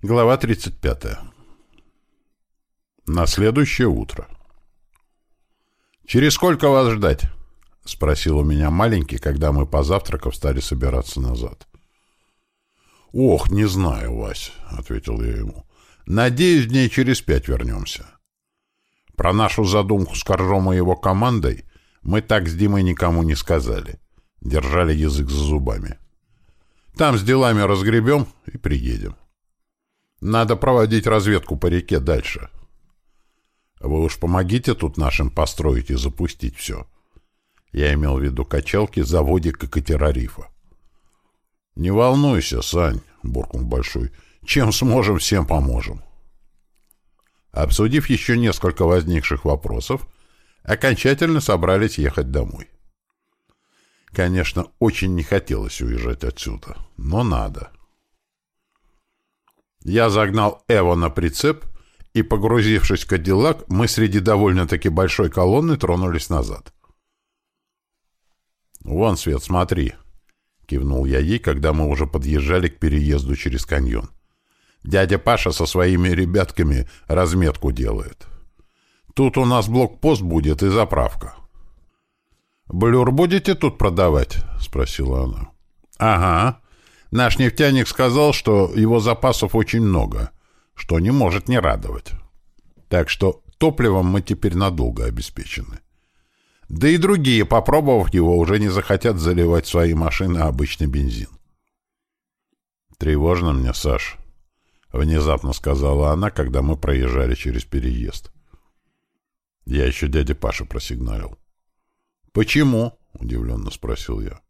Глава 35. На следующее утро. «Через сколько вас ждать?» — спросил у меня маленький, когда мы, позавтракав, стали собираться назад. «Ох, не знаю, Вась», — ответил я ему. «Надеюсь, дней через пять вернемся. Про нашу задумку с Коржом и его командой мы так с Димой никому не сказали. Держали язык за зубами. Там с делами разгребем и приедем». Надо проводить разведку по реке дальше. Вы уж помогите тут нашим построить и запустить все. Я имел в виду качалки, заводик и катера рифа. «Не волнуйся, Сань», — буркнул Большой. «Чем сможем, всем поможем». Обсудив еще несколько возникших вопросов, окончательно собрались ехать домой. Конечно, очень не хотелось уезжать отсюда, но надо. Я загнал Эво на прицеп, и, погрузившись в Кадиллак, мы среди довольно-таки большой колонны тронулись назад. «Вон, Свет, смотри!» — кивнул я ей, когда мы уже подъезжали к переезду через каньон. «Дядя Паша со своими ребятками разметку делает. Тут у нас блокпост будет и заправка». «Блюр будете тут продавать?» — спросила она. «Ага. Наш нефтяник сказал, что его запасов очень много, что не может не радовать. Так что топливом мы теперь надолго обеспечены. Да и другие, попробовав его, уже не захотят заливать свои машины обычный бензин. «Тревожно мне, Саш», — внезапно сказала она, когда мы проезжали через переезд. Я еще дяде Паше просигналил. «Почему?» — удивленно спросил я.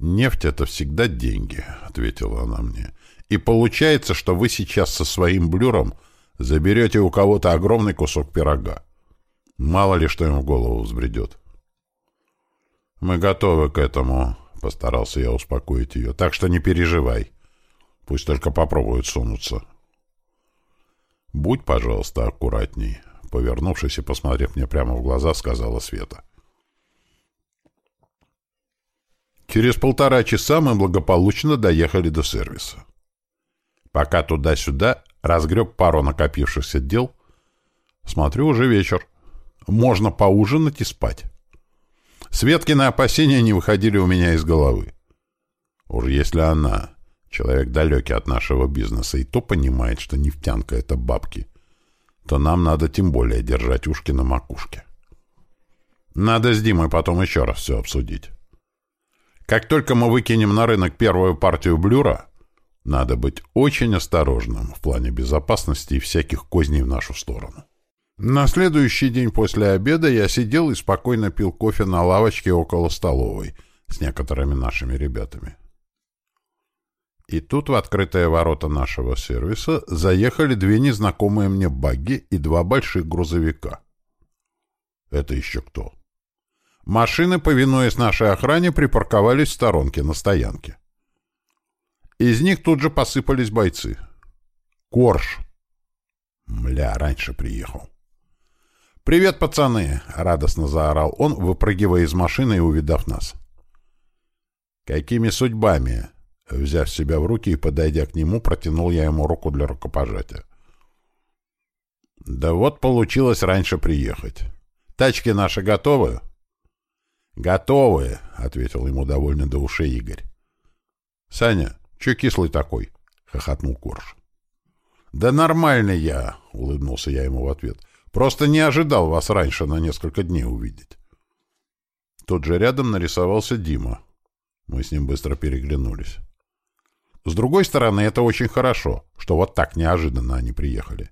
«Нефть — это всегда деньги», — ответила она мне. «И получается, что вы сейчас со своим блюром заберете у кого-то огромный кусок пирога. Мало ли, что им в голову взбредет». «Мы готовы к этому», — постарался я успокоить ее. «Так что не переживай. Пусть только попробуют сунуться». «Будь, пожалуйста, аккуратней», — повернувшись и посмотрев мне прямо в глаза, сказала Света. Через полтора часа мы благополучно доехали до сервиса. Пока туда-сюда разгреб пару накопившихся дел, смотрю, уже вечер. Можно поужинать и спать. Светкины опасения не выходили у меня из головы. Уж если она, человек далекий от нашего бизнеса, и то понимает, что нефтянка — это бабки, то нам надо тем более держать ушки на макушке. Надо с Димой потом еще раз все обсудить. Как только мы выкинем на рынок первую партию блюра, надо быть очень осторожным в плане безопасности и всяких козней в нашу сторону. На следующий день после обеда я сидел и спокойно пил кофе на лавочке около столовой с некоторыми нашими ребятами. И тут в открытые ворота нашего сервиса заехали две незнакомые мне багги и два больших грузовика. Это еще кто? Машины, повинуясь нашей охране, припарковались в сторонке на стоянке. Из них тут же посыпались бойцы. Корж. Мля, раньше приехал. «Привет, пацаны!» — радостно заорал он, выпрыгивая из машины и увидав нас. «Какими судьбами?» Взяв себя в руки и подойдя к нему, протянул я ему руку для рукопожатия. «Да вот получилось раньше приехать. Тачки наши готовы?» «Готовы», — ответил ему довольно до ушей Игорь. «Саня, чё кислый такой?» — хохотнул Корж. «Да нормальный я», — улыбнулся я ему в ответ. «Просто не ожидал вас раньше на несколько дней увидеть». Тут же рядом нарисовался Дима. Мы с ним быстро переглянулись. С другой стороны, это очень хорошо, что вот так неожиданно они приехали.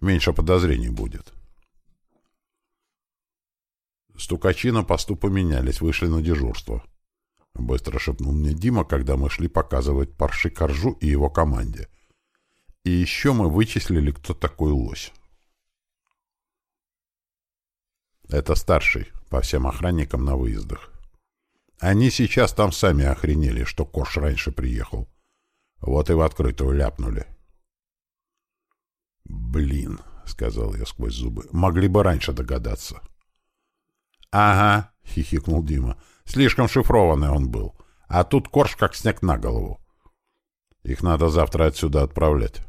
Меньше подозрений будет. Стукачи на посту поменялись, вышли на дежурство. Быстро шепнул мне Дима, когда мы шли показывать парши Коржу и его команде. И еще мы вычислили, кто такой лось. Это старший, по всем охранникам на выездах. Они сейчас там сами охренели, что Корж раньше приехал. Вот и в открытую ляпнули. «Блин», — сказал я сквозь зубы, — «могли бы раньше догадаться». «Ага», — хихикнул Дима. «Слишком шифрованный он был. А тут корж как снег на голову». Их надо завтра отсюда отправлять.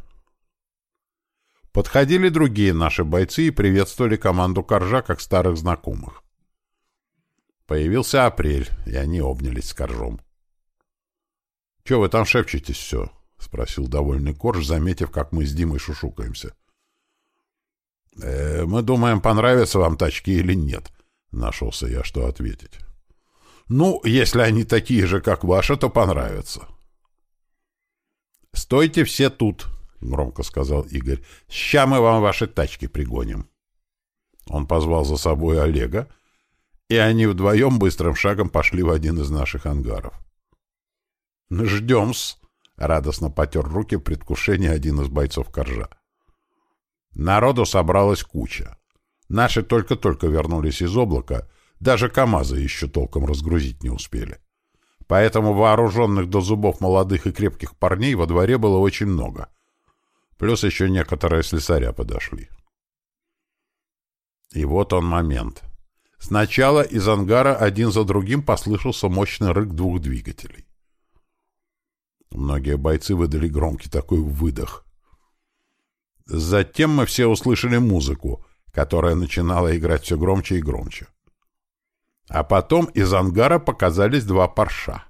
Подходили другие наши бойцы и приветствовали команду Коржа как старых знакомых. Появился апрель, и они обнялись с Коржом. — Че вы там шепчетесь все? — спросил довольный Корж, заметив, как мы с Димой шушукаемся. «Э, — Мы думаем, понравятся вам тачки или нет, — нашелся я, что ответить. — Ну, если они такие же, как ваши, то понравятся. — Стойте все тут, — громко сказал Игорь. — Ща мы вам ваши тачки пригоним. Он позвал за собой Олега, и они вдвоем быстрым шагом пошли в один из наших ангаров. «Ждем-с!» — радостно потер руки в предвкушении один из бойцов Коржа. Народу собралась куча. Наши только-только вернулись из облака, даже КамАЗы еще толком разгрузить не успели. Поэтому вооруженных до зубов молодых и крепких парней во дворе было очень много. Плюс еще некоторые слесаря подошли. И вот он момент — Сначала из ангара один за другим послышался мощный рык двух двигателей. Многие бойцы выдали громкий такой выдох. Затем мы все услышали музыку, которая начинала играть все громче и громче. А потом из ангара показались два парша.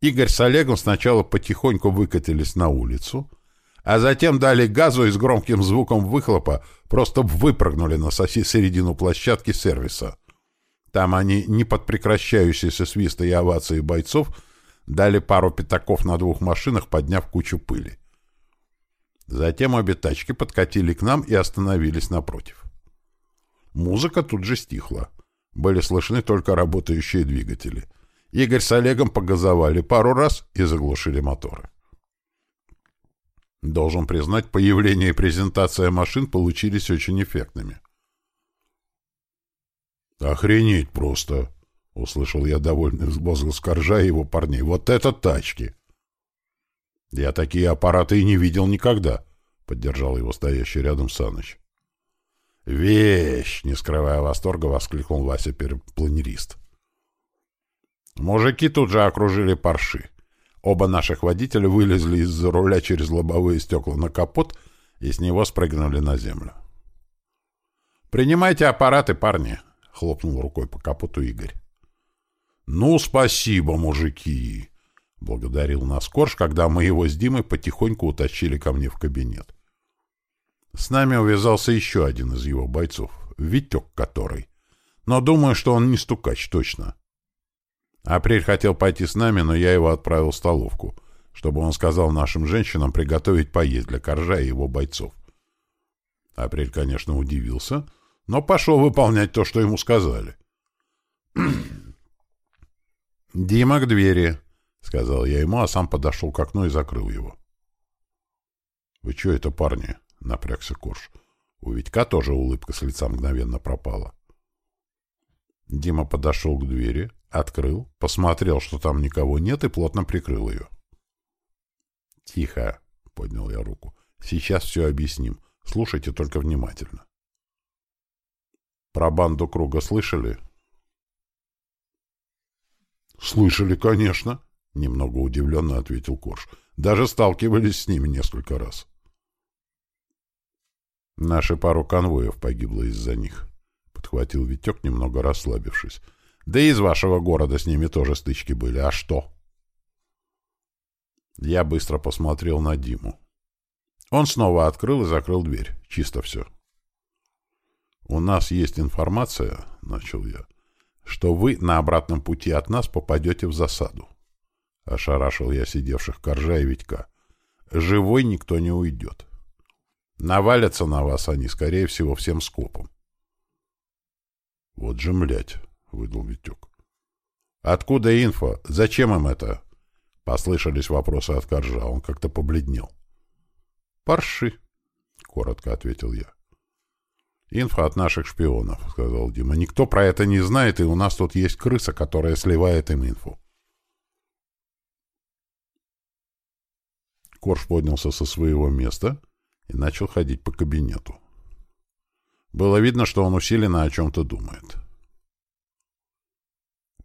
Игорь с Олегом сначала потихоньку выкатились на улицу, а затем дали газу и с громким звуком выхлопа просто выпрыгнули на соси середину площадки сервиса. Там они, не под прекращающиеся свисты и овации бойцов, дали пару пятаков на двух машинах, подняв кучу пыли. Затем обе тачки подкатили к нам и остановились напротив. Музыка тут же стихла. Были слышны только работающие двигатели. Игорь с Олегом погазовали пару раз и заглушили моторы. Должен признать, появление и презентация машин получились очень эффектными. «Охренеть просто!» — услышал я довольный возглас Коржа и его парней. «Вот это тачки!» «Я такие аппараты и не видел никогда», — поддержал его стоящий рядом Саныч. «Вещь!» — не скрывая восторга, воскликнул Вася планерист. Мужики тут же окружили парши. Оба наших водителя вылезли из-за руля через лобовые стекла на капот и с него спрыгнули на землю. «Принимайте аппараты, парни!» — хлопнул рукой по капоту Игорь. «Ну, спасибо, мужики!» — благодарил нас Корж, когда мы его с Димой потихоньку утащили ко мне в кабинет. С нами увязался еще один из его бойцов, Витек который. Но думаю, что он не стукач точно. Апрель хотел пойти с нами, но я его отправил в столовку, чтобы он сказал нашим женщинам приготовить поесть для Коржа и его бойцов. Апрель, конечно, удивился, но пошел выполнять то, что ему сказали. «Дима, к двери!» — сказал я ему, а сам подошел к окну и закрыл его. «Вы что это, парни?» — напрягся Корж. У Витька тоже улыбка с лица мгновенно пропала. Дима подошел к двери, Открыл, посмотрел, что там никого нет, и плотно прикрыл ее. «Тихо!» — поднял я руку. «Сейчас все объясним. Слушайте только внимательно». «Про банду круга слышали?» «Слышали, конечно», — немного удивленно ответил Корж. «Даже сталкивались с ними несколько раз». «Наши пару конвоев погибло из-за них», — подхватил Витек, немного расслабившись. Да и из вашего города с ними тоже стычки были. А что? Я быстро посмотрел на Диму. Он снова открыл и закрыл дверь. Чисто все. «У нас есть информация, — начал я, — что вы на обратном пути от нас попадете в засаду. Ошарашил я сидевших Коржа и Витька. Живой никто не уйдет. Навалятся на вас они, скорее всего, всем скопом. Вот же, млять, — выдал Витек. «Откуда инфо? Зачем им это?» Послышались вопросы от Коржа. Он как-то побледнел. «Парши», — коротко ответил я. «Инфа от наших шпионов», — сказал Дима. «Никто про это не знает, и у нас тут есть крыса, которая сливает им инфу». Корж поднялся со своего места и начал ходить по кабинету. Было видно, что он усиленно о чем-то думает.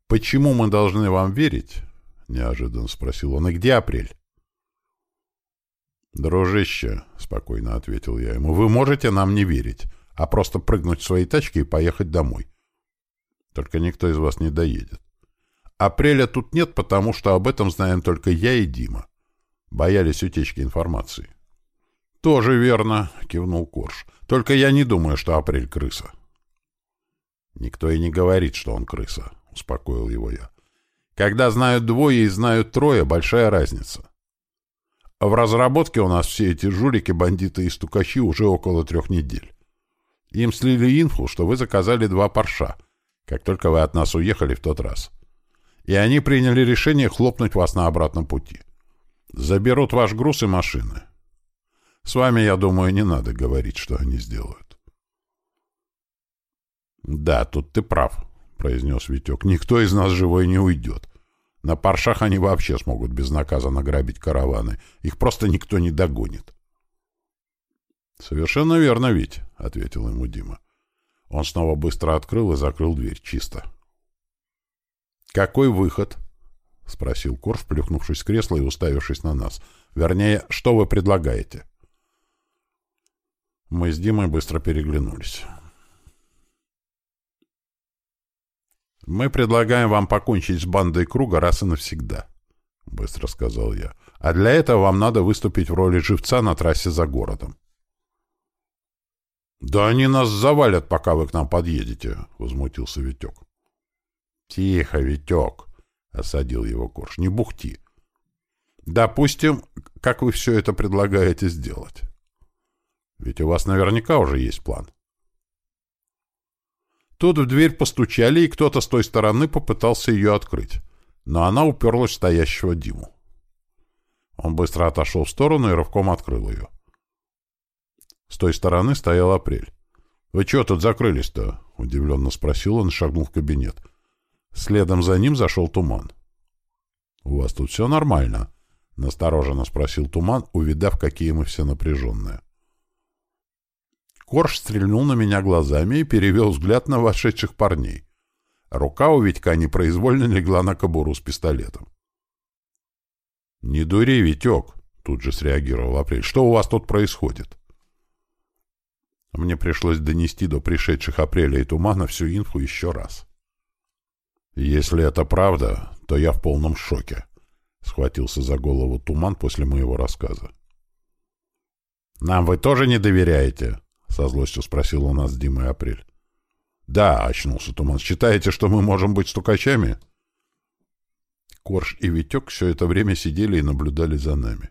«Почему мы должны вам верить?» — неожиданно спросил он. «И где апрель?» «Дружище», — спокойно ответил я ему, — «вы можете нам не верить, а просто прыгнуть в свои тачки и поехать домой. Только никто из вас не доедет. Апреля тут нет, потому что об этом знаем только я и Дима. Боялись утечки информации». «Тоже верно», — кивнул Корж. «Только я не думаю, что Апрель — крыса». «Никто и не говорит, что он крыса», — успокоил его я. «Когда знают двое и знают трое, большая разница. В разработке у нас все эти жулики, бандиты и стукачи уже около трех недель. Им слили инфу, что вы заказали два парша, как только вы от нас уехали в тот раз. И они приняли решение хлопнуть вас на обратном пути. Заберут ваш груз и машины. С вами, я думаю, не надо говорить, что они сделают. «Да, тут ты прав», — произнес Витек. «Никто из нас живой не уйдет. На паршах они вообще смогут безнаказанно грабить караваны. Их просто никто не догонит». «Совершенно верно, Вить», — ответил ему Дима. Он снова быстро открыл и закрыл дверь. Чисто. «Какой выход?» — спросил Корж, плюхнувшись в кресло и уставившись на нас. «Вернее, что вы предлагаете?» Мы с Димой быстро переглянулись. «Мы предлагаем вам покончить с бандой круга раз и навсегда», — быстро сказал я. «А для этого вам надо выступить в роли живца на трассе за городом». «Да они нас завалят, пока вы к нам подъедете», — возмутился Витек. «Тихо, Витек», — осадил его Корж, — «не бухти. Допустим, как вы все это предлагаете сделать?» Ведь у вас наверняка уже есть план. Тут в дверь постучали, и кто-то с той стороны попытался ее открыть, но она уперлась в стоящего Диму. Он быстро отошел в сторону и рывком открыл ее. С той стороны стоял Апрель. «Вы чего тут закрылись-то?» — удивленно спросил он и шагнул в кабинет. Следом за ним зашел Туман. «У вас тут все нормально?» — настороженно спросил Туман, увидав, какие мы все напряженные. Корж стрельнул на меня глазами и перевел взгляд на вошедших парней. Рука у Витька непроизвольно легла на кобуру с пистолетом. «Не дури, Витек!» — тут же среагировал Апрель. «Что у вас тут происходит?» Мне пришлось донести до пришедших Апреля и Тумана всю инфу еще раз. «Если это правда, то я в полном шоке», — схватился за голову Туман после моего рассказа. «Нам вы тоже не доверяете?» — со злостью спросил у нас Дима Апрель. «Да», — очнулся Туман. «Считаете, что мы можем быть стукачами?» Корж и Витек все это время сидели и наблюдали за нами.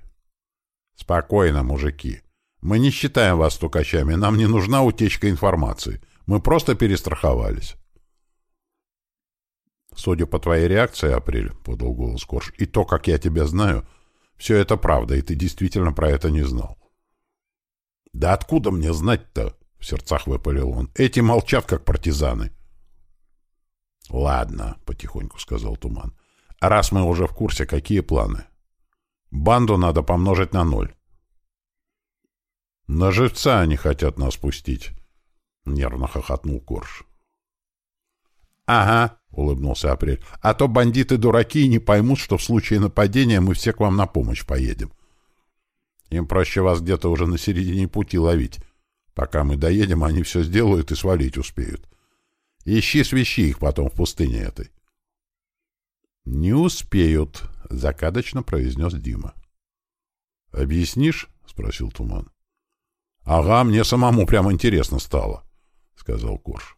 «Спокойно, мужики. Мы не считаем вас стукачами. Нам не нужна утечка информации. Мы просто перестраховались». «Судя по твоей реакции, Апрель», — подал голос Корж, — «и то, как я тебя знаю, все это правда, и ты действительно про это не знал. «Да откуда мне знать-то?» — в сердцах выпалил он. «Эти молчат, как партизаны». «Ладно», — потихоньку сказал Туман. «А раз мы уже в курсе, какие планы? Банду надо помножить на ноль». «На живца они хотят нас пустить», — нервно хохотнул Корж. «Ага», — улыбнулся Апрель, — «а то бандиты дураки и не поймут, что в случае нападения мы все к вам на помощь поедем. Им проще вас где-то уже на середине пути ловить. Пока мы доедем, они все сделают и свалить успеют. Ищи свищи их потом в пустыне этой. — Не успеют, — закадочно произнес Дима. — Объяснишь? — спросил Туман. — Ага, мне самому прям интересно стало, — сказал Корж. —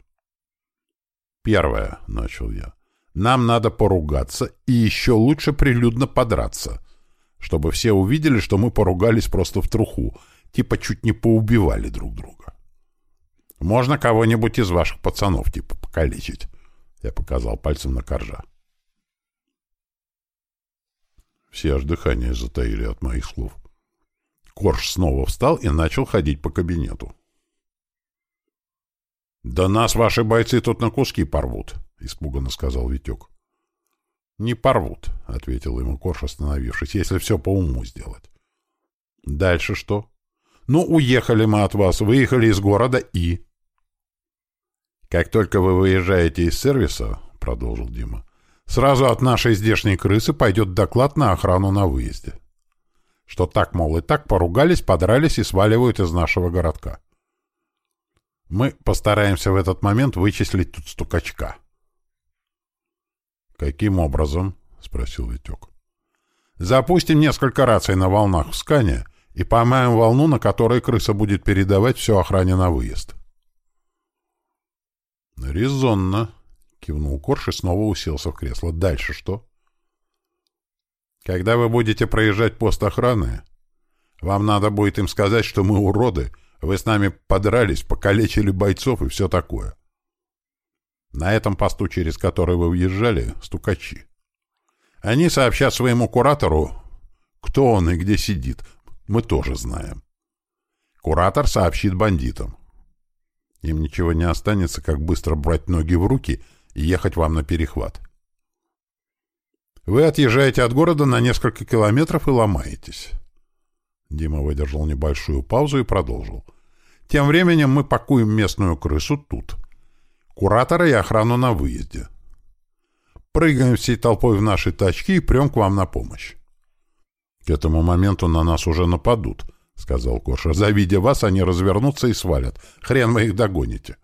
Первое, — начал я. — Нам надо поругаться и еще лучше прилюдно подраться — чтобы все увидели, что мы поругались просто в труху, типа чуть не поубивали друг друга. Можно кого-нибудь из ваших пацанов типа покалечить. Я показал пальцем на коржа. Все аж дыхание затаили от моих слов. Корж снова встал и начал ходить по кабинету. «Да нас ваши бойцы тут на куски порвут», — испуганно сказал Витек. «Не порвут», — ответил ему Корж, остановившись, — «если все по уму сделать». «Дальше что?» «Ну, уехали мы от вас, выехали из города и...» «Как только вы выезжаете из сервиса», — продолжил Дима, — «сразу от нашей здешней крысы пойдет доклад на охрану на выезде. что так, мол, и так поругались, подрались и сваливают из нашего городка. Мы постараемся в этот момент вычислить тут стукачка. «Каким образом?» — спросил Витек. «Запустим несколько раций на волнах в скане и поймаем волну, на которой крыса будет передавать все охране на выезд». «Резонно», — кивнул Корж и снова уселся в кресло. «Дальше что?» «Когда вы будете проезжать пост охраны, вам надо будет им сказать, что мы уроды, вы с нами подрались, покалечили бойцов и все такое. На этом посту, через который вы въезжали, стукачи. Они сообщат своему куратору, кто он и где сидит. Мы тоже знаем. Куратор сообщит бандитам. Им ничего не останется, как быстро брать ноги в руки и ехать вам на перехват. Вы отъезжаете от города на несколько километров и ломаетесь. Дима выдержал небольшую паузу и продолжил. Тем временем мы пакуем местную крысу тут — куратора и охрану на выезде. Прыгаем всей толпой в наши тачки и прем к вам на помощь. — К этому моменту на нас уже нападут, — сказал Коша. — Завидя вас, они развернутся и свалят. Хрен вы их догоните.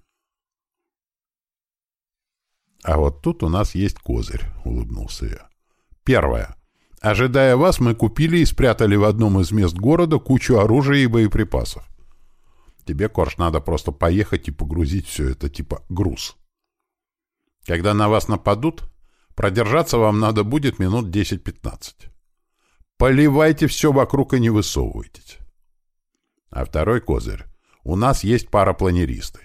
— А вот тут у нас есть козырь, — улыбнулся я. — Первое. Ожидая вас, мы купили и спрятали в одном из мест города кучу оружия и боеприпасов. Тебе, Корж, надо просто поехать и погрузить все это типа груз. Когда на вас нападут, продержаться вам надо будет минут 10-15. Поливайте все вокруг и не высовывайтесь. А второй козырь. У нас есть парапланеристы.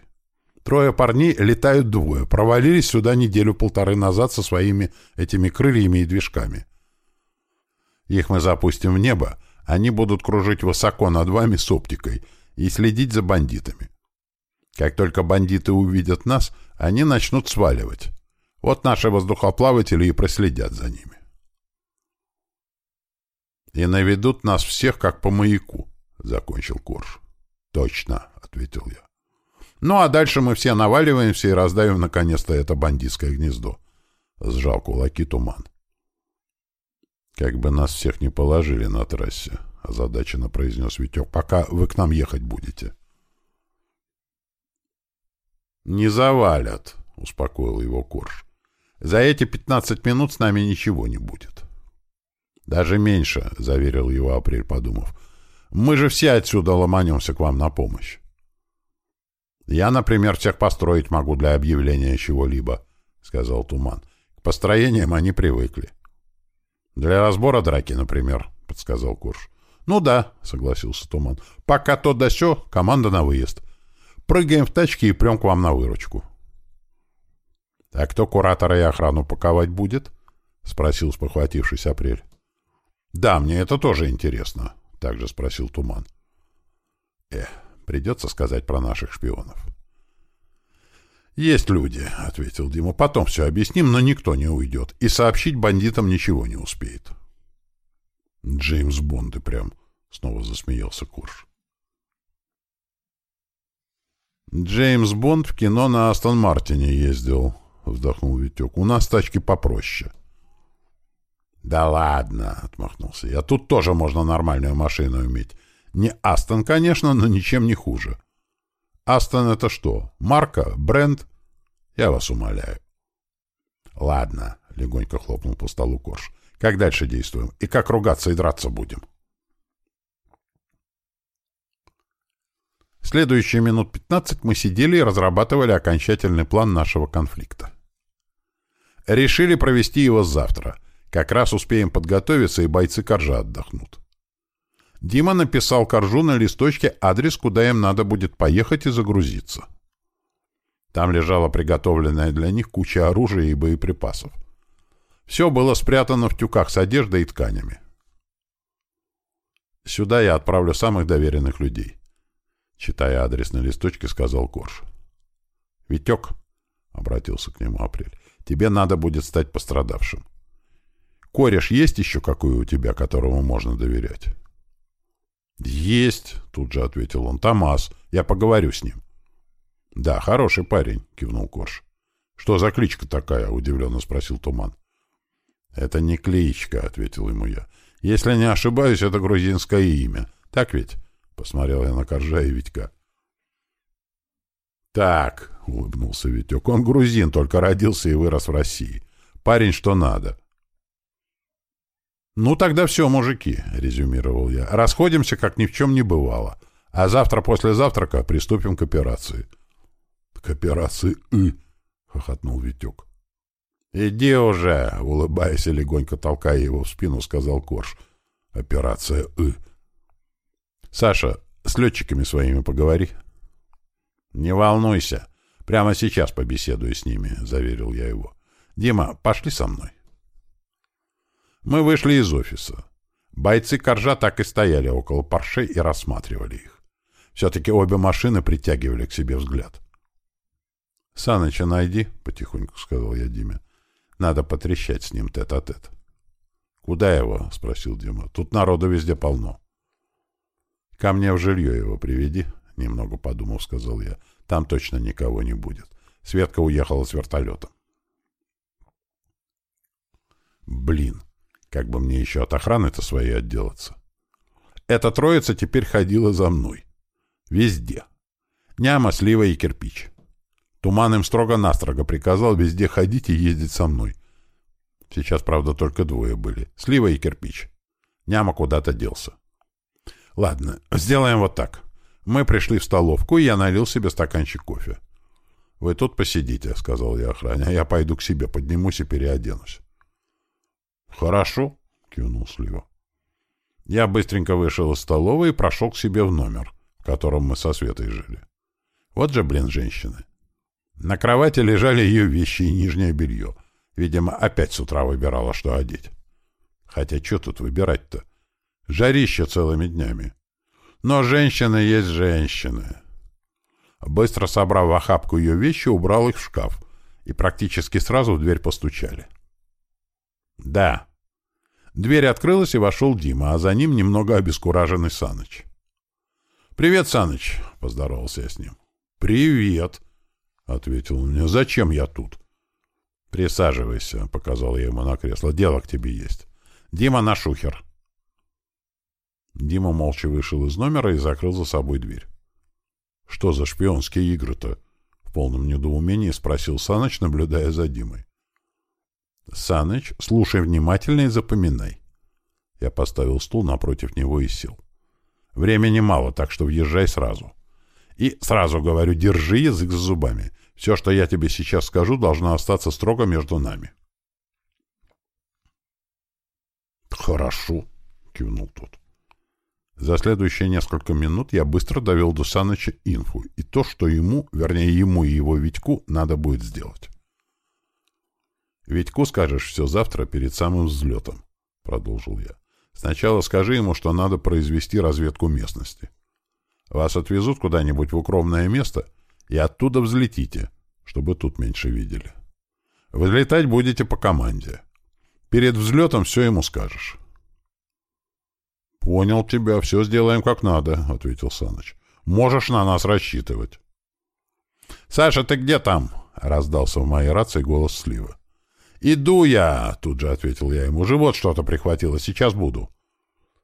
Трое парней летают двое, провалились сюда неделю-полторы назад со своими этими крыльями и движками. Их мы запустим в небо, они будут кружить высоко над вами с оптикой — и следить за бандитами. Как только бандиты увидят нас, они начнут сваливать. Вот наши воздухоплаватели и проследят за ними. «И наведут нас всех, как по маяку», — закончил Корж. «Точно», — ответил я. «Ну, а дальше мы все наваливаемся и раздавим наконец-то это бандитское гнездо», — сжал кулаки туман. «Как бы нас всех не положили на трассе», — озадаченно произнес Витек, — пока вы к нам ехать будете. — Не завалят, — успокоил его Корж. — За эти пятнадцать минут с нами ничего не будет. — Даже меньше, — заверил его Апрель, подумав. — Мы же все отсюда ломанемся к вам на помощь. Я, например, всех построить могу для объявления чего-либо, — сказал Туман. К построениям они привыкли. — Для разбора драки, например, — подсказал Курш. «Ну да», — согласился Туман. «Пока то да сё, команда на выезд. Прыгаем в тачки и прям к вам на выручку». «А кто куратора и охрану паковать будет?» — спросил спохватившись Апрель. «Да, мне это тоже интересно», — также спросил Туман. «Эх, придется сказать про наших шпионов». «Есть люди», — ответил Дима. «Потом все объясним, но никто не уйдет, и сообщить бандитам ничего не успеет». Джеймс Бонд и прям, — снова засмеялся Курш. Джеймс Бонд в кино на Астон Мартине ездил, — вздохнул Витек. У нас тачки попроще. Да ладно, — отмахнулся я. Тут тоже можно нормальную машину иметь. Не Астон, конечно, но ничем не хуже. Астон это что? Марка? Бренд? Я вас умоляю. Ладно, — легонько хлопнул по столу Корж. Как дальше действуем? И как ругаться и драться будем? Следующие минут 15 мы сидели и разрабатывали окончательный план нашего конфликта. Решили провести его завтра. Как раз успеем подготовиться, и бойцы Коржа отдохнут. Дима написал Коржу на листочке адрес, куда им надо будет поехать и загрузиться. Там лежала приготовленная для них куча оружия и боеприпасов. Все было спрятано в тюках с одеждой и тканями. Сюда я отправлю самых доверенных людей. Читая адрес на листочке, сказал Корж. «Витек», — обратился к нему Апрель, — «тебе надо будет стать пострадавшим. Кореш есть еще какой у тебя, которому можно доверять?» «Есть», — тут же ответил он, — «Томас. Я поговорю с ним». «Да, хороший парень», — кивнул Корж. «Что за кличка такая?» — удивленно спросил Туман. «Это не кличка», — ответил ему я. Если не ошибаюсь, это грузинское имя. Так ведь? Посмотрел я на Коржа и Витька. Так, улыбнулся Витек, он грузин, только родился и вырос в России. Парень что надо. «Ну тогда все, мужики», — резюмировал я. «Расходимся, как ни в чем не бывало. А завтра после завтрака приступим к операции». «К операции «ы», — хохотнул Витек. «Иди уже!» — улыбаясь и легонько толкая его в спину, сказал Корж. «Операция «ы». «Саша, с летчиками своими поговори». «Не волнуйся. Прямо сейчас побеседую с ними», — заверил я его. «Дима, пошли со мной». Мы вышли из офиса. Бойцы Коржа так и стояли около паршей и рассматривали их. Все-таки обе машины притягивали к себе взгляд. — Саныча найди, — потихоньку сказал я Диме. — Надо потрещать с ним тет-а-тет. -тет. — Куда его? — спросил Дима. — Тут народу везде полно. — Ко мне в жилье его приведи, — немного подумав, сказал я. — Там точно никого не будет. Светка уехала с вертолетом. — Блин! — как бы мне еще от охраны-то своей отделаться? Эта троица теперь ходила за мной. Везде. Няма, слива и кирпич. Туман им строго-настрого приказал везде ходить и ездить со мной. Сейчас, правда, только двое были. Слива и кирпич. Няма куда-то делся. Ладно, сделаем вот так. Мы пришли в столовку, и я налил себе стаканчик кофе. «Вы тут посидите», — сказал я охране, — «а я пойду к себе, поднимусь и переоденусь». «Хорошо», — кивнул Слива. Я быстренько вышел из столовой и прошел к себе в номер, в котором мы со Светой жили. Вот же, блин, женщины. На кровати лежали ее вещи и нижнее белье. Видимо, опять с утра выбирала, что одеть. Хотя что тут выбирать-то? Жарище целыми днями. Но женщины есть женщины. Быстро собрав в охапку ее вещи, убрал их в шкаф, и практически сразу в дверь постучали. «Да». Дверь открылась, и вошел Дима, а за ним немного обескураженный Саныч. «Привет, Саныч», — поздоровался я с ним. «Привет», — ответил он мне. «Зачем я тут?» «Присаживайся», — показал я ему на кресло. «Дело к тебе есть. Дима на шухер». Дима молча вышел из номера и закрыл за собой дверь. «Что за шпионские игры-то?» — в полном недоумении спросил Саныч, наблюдая за Димой. Саныч, слушай внимательно и запоминай. Я поставил стул напротив него и сел. Времени мало, так что въезжай сразу. И сразу говорю, держи язык за зубами. Все, что я тебе сейчас скажу, должно остаться строго между нами. Хорошо, кивнул тот. За следующие несколько минут я быстро довел до Саныча инфу и то, что ему, вернее ему и его Витьку, надо будет сделать. «Витьку скажешь все завтра перед самым взлетом», — продолжил я. «Сначала скажи ему, что надо произвести разведку местности. Вас отвезут куда-нибудь в укромное место, и оттуда взлетите, чтобы тут меньше видели. Взлетать будете по команде. Перед взлетом все ему скажешь». «Понял тебя, все сделаем как надо», — ответил Саныч. «Можешь на нас рассчитывать». «Саша, ты где там?» — раздался в моей рации голос Слива. «Иду я!» — тут же ответил я ему. «Живот что-то прихватило. Сейчас буду».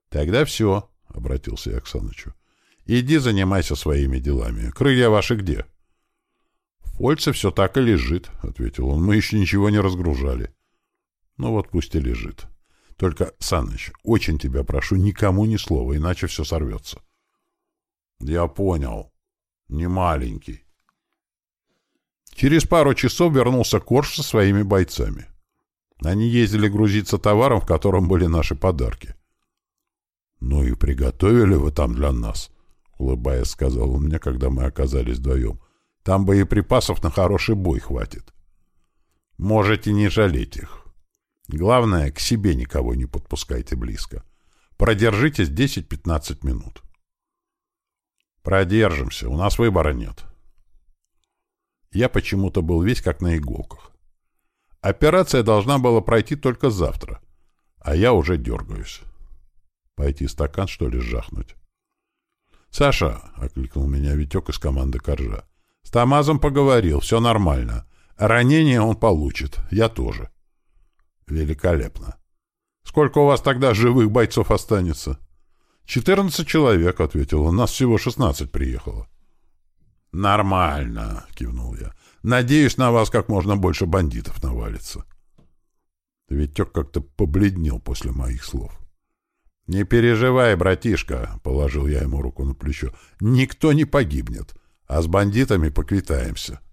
«Тогда все», — обратился я к Санычу. «Иди занимайся своими делами. Крылья ваши где?» «В Фольце все так и лежит», — ответил он. «Мы еще ничего не разгружали». «Ну вот пусть и лежит. Только, Саныч, очень тебя прошу, никому ни слова, иначе все сорвется». «Я понял. Не маленький». Через пару часов вернулся Корж со своими бойцами. Они ездили грузиться товаром, в котором были наши подарки. — Ну и приготовили вы там для нас, — улыбаясь, сказал он мне, когда мы оказались вдвоем. — Там боеприпасов на хороший бой хватит. Можете не жалеть их. Главное, к себе никого не подпускайте близко. Продержитесь 10-15 минут. Продержимся, у нас выбора нет. Я почему-то был весь как на иголках. Операция должна была пройти только завтра, а я уже дергаюсь. Пойти стакан, что ли, жахнуть? «Саша!» — окликнул меня Витек из команды Коржа. «С Тамазом поговорил, все нормально. Ранение он получит, я тоже». «Великолепно. Сколько у вас тогда живых бойцов останется? Четырнадцать человек, — ответил он. Нас всего шестнадцать приехало. Нормально, — кивнул я. Надеюсь, на вас как можно больше бандитов навалится. Витек как-то побледнел после моих слов. «Не переживай, братишка», — положил я ему руку на плечо. «Никто не погибнет, а с бандитами поквитаемся».